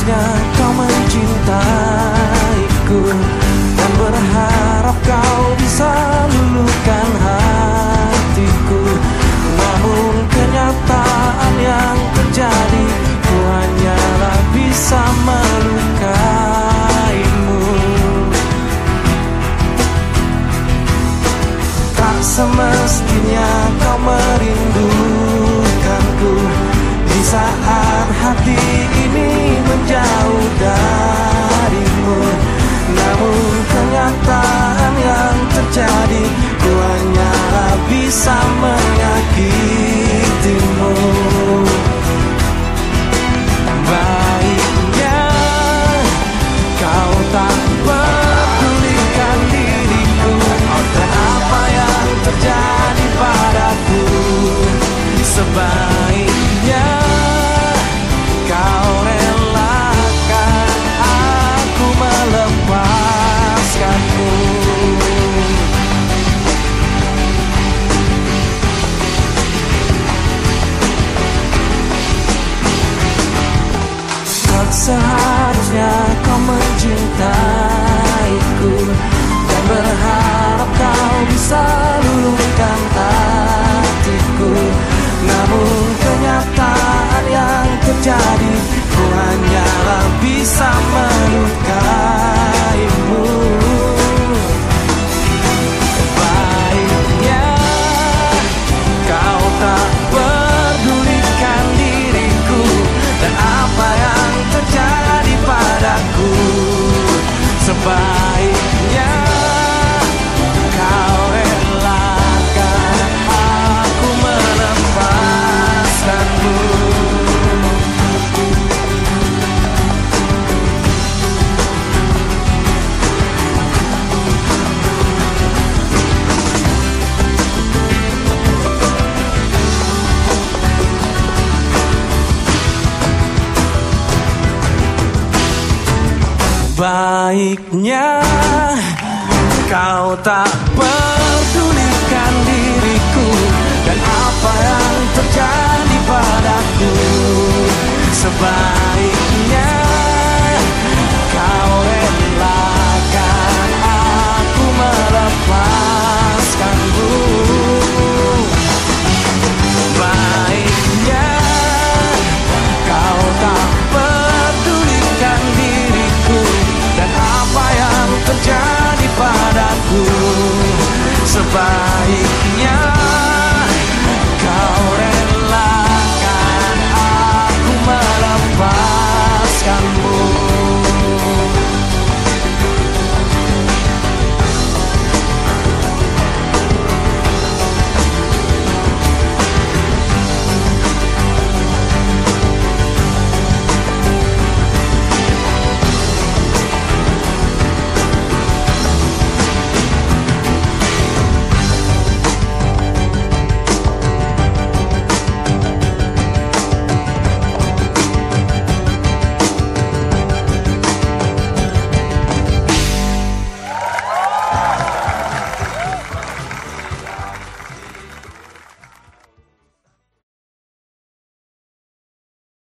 Seharusnya kau mencintaiku Dan berharap kau bisa menyakiti Serrados me acalmam Bye. Sebaiknya kau tak pedulikan diriku dan apa yang terjadi padaku. Sebaiknya sebaiknya.